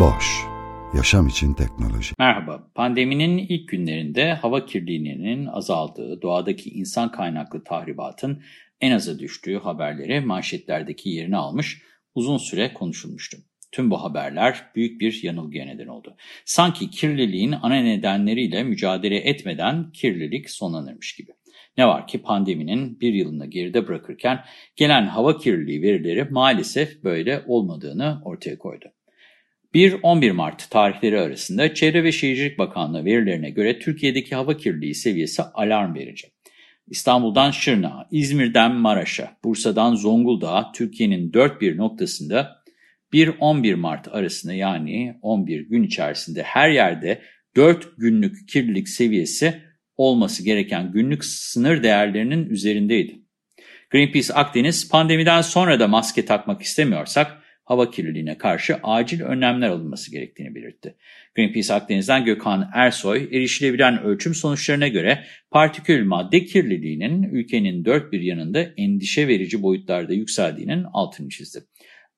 Boş, yaşam için teknoloji. Merhaba, pandeminin ilk günlerinde hava kirliliğinin azaldığı, doğadaki insan kaynaklı tahribatın en aza düştüğü haberleri manşetlerdeki yerini almış, uzun süre konuşulmuştu. Tüm bu haberler büyük bir yanılgıya neden oldu. Sanki kirliliğin ana nedenleriyle mücadele etmeden kirlilik sonlanırmış gibi. Ne var ki pandeminin bir yılını geride bırakırken gelen hava kirliliği verileri maalesef böyle olmadığını ortaya koydu. 1-11 Mart tarihleri arasında Çevre ve Şehircilik Bakanlığı verilerine göre Türkiye'deki hava kirliliği seviyesi alarm verici. İstanbul'dan Şırnak'a, İzmir'den Maraş'a, Bursa'dan Zonguldak'a Türkiye'nin dört bir noktasında 1-11 Mart arasında yani 11 gün içerisinde her yerde 4 günlük kirlilik seviyesi olması gereken günlük sınır değerlerinin üzerindeydi. Greenpeace Akdeniz pandemiden sonra da maske takmak istemiyorsak hava kirliliğine karşı acil önlemler alınması gerektiğini belirtti. Greenpeace Akdeniz'den Gökhan Ersoy, erişilebilen ölçüm sonuçlarına göre partikül madde kirliliğinin ülkenin dört bir yanında endişe verici boyutlarda yükseldiğinin altını çizdi.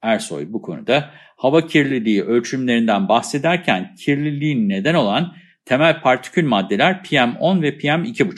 Ersoy bu konuda hava kirliliği ölçümlerinden bahsederken kirliliğin neden olan temel partikül maddeler PM10 ve PM2,5.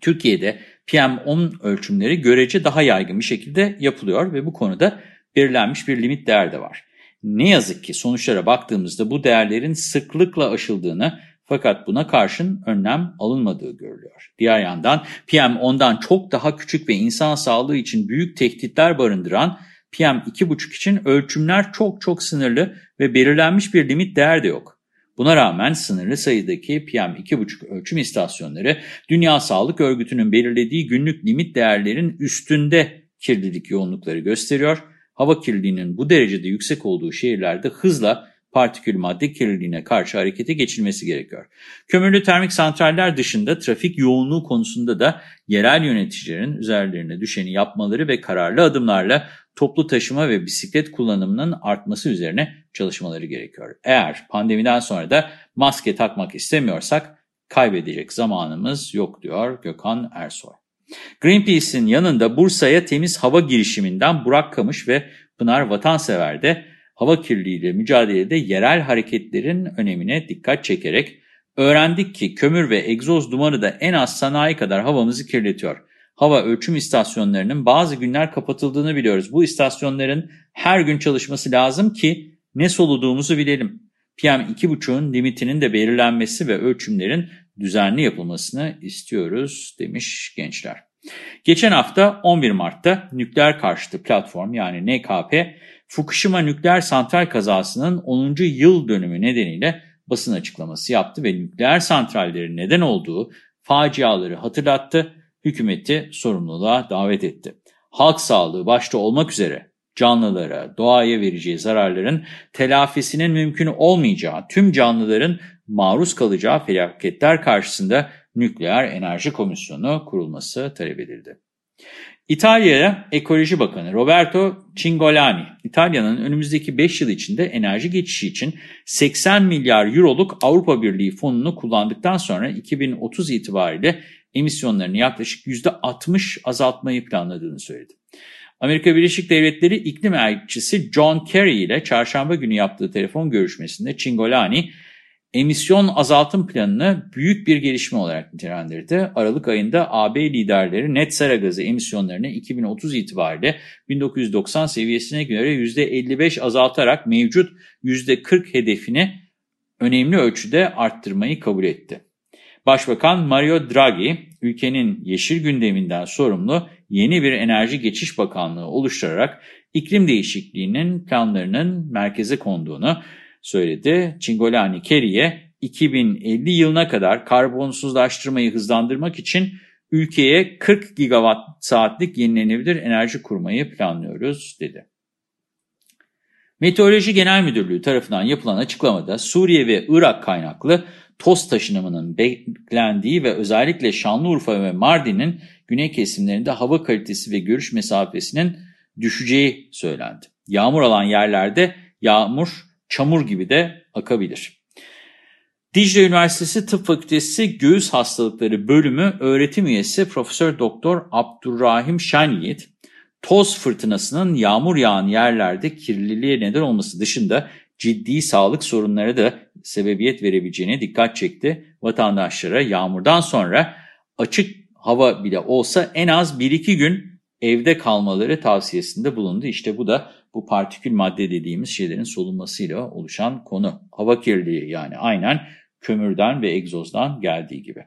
Türkiye'de PM10 ölçümleri görece daha yaygın bir şekilde yapılıyor ve bu konuda belirlenmiş bir limit değer de var. Ne yazık ki sonuçlara baktığımızda bu değerlerin sıklıkla aşıldığını fakat buna karşın önlem alınmadığı görülüyor. Diğer yandan PM10'dan çok daha küçük ve insan sağlığı için büyük tehditler barındıran PM2,5 için ölçümler çok çok sınırlı ve belirlenmiş bir limit değer de yok. Buna rağmen sınırlı sayıdaki PM2,5 ölçüm istasyonları Dünya Sağlık Örgütü'nün belirlediği günlük limit değerlerin üstünde kirlilik yoğunlukları gösteriyor. Hava kirliliğinin bu derecede yüksek olduğu şehirlerde hızla partikül madde kirliliğine karşı harekete geçilmesi gerekiyor. Kömürlü termik santraller dışında trafik yoğunluğu konusunda da yerel yöneticilerin üzerlerine düşeni yapmaları ve kararlı adımlarla toplu taşıma ve bisiklet kullanımının artması üzerine çalışmaları gerekiyor. Eğer pandemiden sonra da maske takmak istemiyorsak kaybedecek zamanımız yok diyor Gökhan Ersoy. Greenpeace'in yanında Bursa'ya temiz hava girişiminden Burak Kamış ve Pınar Vatansever de hava kirliliğiyle mücadelede yerel hareketlerin önemine dikkat çekerek öğrendik ki kömür ve egzoz dumanı da en az sanayi kadar havamızı kirletiyor. Hava ölçüm istasyonlarının bazı günler kapatıldığını biliyoruz. Bu istasyonların her gün çalışması lazım ki ne soluduğumuzu bilelim. PM2,5'un limitinin de belirlenmesi ve ölçümlerin düzenli yapılmasını istiyoruz demiş gençler. Geçen hafta 11 Mart'ta nükleer karşıtı platform yani NKP Fukushima nükleer santral kazasının 10. yıl dönümü nedeniyle basın açıklaması yaptı ve nükleer santrallerin neden olduğu faciaları hatırlattı, hükümeti sorumluluğa davet etti. Halk sağlığı başta olmak üzere canlılara, doğaya vereceği zararların telafisinin mümkün olmayacağı, tüm canlıların maruz kalacağı felaketler karşısında Nükleer Enerji Komisyonu kurulması talep edildi. İtalya'ya Ekoloji Bakanı Roberto Cingolani, İtalya'nın önümüzdeki 5 yıl içinde enerji geçişi için 80 milyar euroluk Avrupa Birliği fonunu kullandıktan sonra 2030 itibariyle emisyonlarını yaklaşık %60 azaltmayı planladığını söyledi. Amerika Birleşik Devletleri iklim elçisi John Kerry ile çarşamba günü yaptığı telefon görüşmesinde Cingolani, emisyon azaltım planını büyük bir gelişme olarak nitelendirdi. Aralık ayında AB liderleri net sera gazı emisyonlarını 2030 itibariyle 1990 seviyesine göre %55 azaltarak mevcut %40 hedefini önemli ölçüde arttırmayı kabul etti. Başbakan Mario Draghi, ülkenin yeşil gündeminden sorumlu yeni bir enerji geçiş bakanlığı oluşturarak iklim değişikliğinin planlarının merkeze konduğunu söyledi. Cingolani Kerry'e 2050 yılına kadar karbonsuzlaştırmayı hızlandırmak için ülkeye 40 gigawatt saatlik yenilenebilir enerji kurmayı planlıyoruz dedi. Meteoroloji Genel Müdürlüğü tarafından yapılan açıklamada Suriye ve Irak kaynaklı toz taşınımının beklendiği ve özellikle Şanlıurfa ve Mardin'in güney kesimlerinde hava kalitesi ve görüş mesafesinin düşeceği söylendi. Yağmur alan yerlerde yağmur çamur gibi de akabilir. Dicle Üniversitesi Tıp Fakültesi Göğüs Hastalıkları Bölümü öğretim üyesi Profesör Doktor Abdurrahim Şenyiğit, toz fırtınasının yağmur yağan yerlerde kirliliğe neden olması dışında ciddi sağlık sorunları da sebebiyet verebileceğine dikkat çekti. Vatandaşlara yağmurdan sonra açık hava bile olsa en az 1-2 gün evde kalmaları tavsiyesinde bulundu. İşte bu da bu partikül madde dediğimiz şeylerin solunmasıyla oluşan konu. Hava kirliliği yani aynen kömürden ve egzozdan geldiği gibi.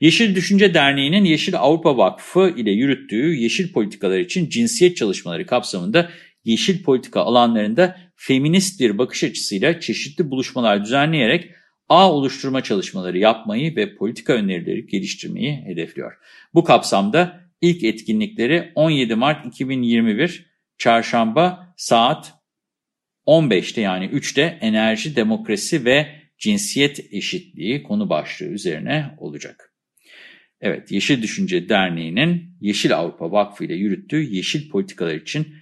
Yeşil Düşünce Derneği'nin Yeşil Avrupa Vakfı ile yürüttüğü yeşil politikalar için cinsiyet çalışmaları kapsamında yeşil politika alanlarında feminist bir bakış açısıyla çeşitli buluşmalar düzenleyerek ağ oluşturma çalışmaları yapmayı ve politika önerileri geliştirmeyi hedefliyor. Bu kapsamda ilk etkinlikleri 17 Mart 2021 Çarşamba saat 15'te yani 3'te enerji, demokrasi ve cinsiyet eşitliği konu başlığı üzerine olacak. Evet, Yeşil Düşünce Derneği'nin Yeşil Avrupa Vakfı ile yürüttüğü yeşil politikalar için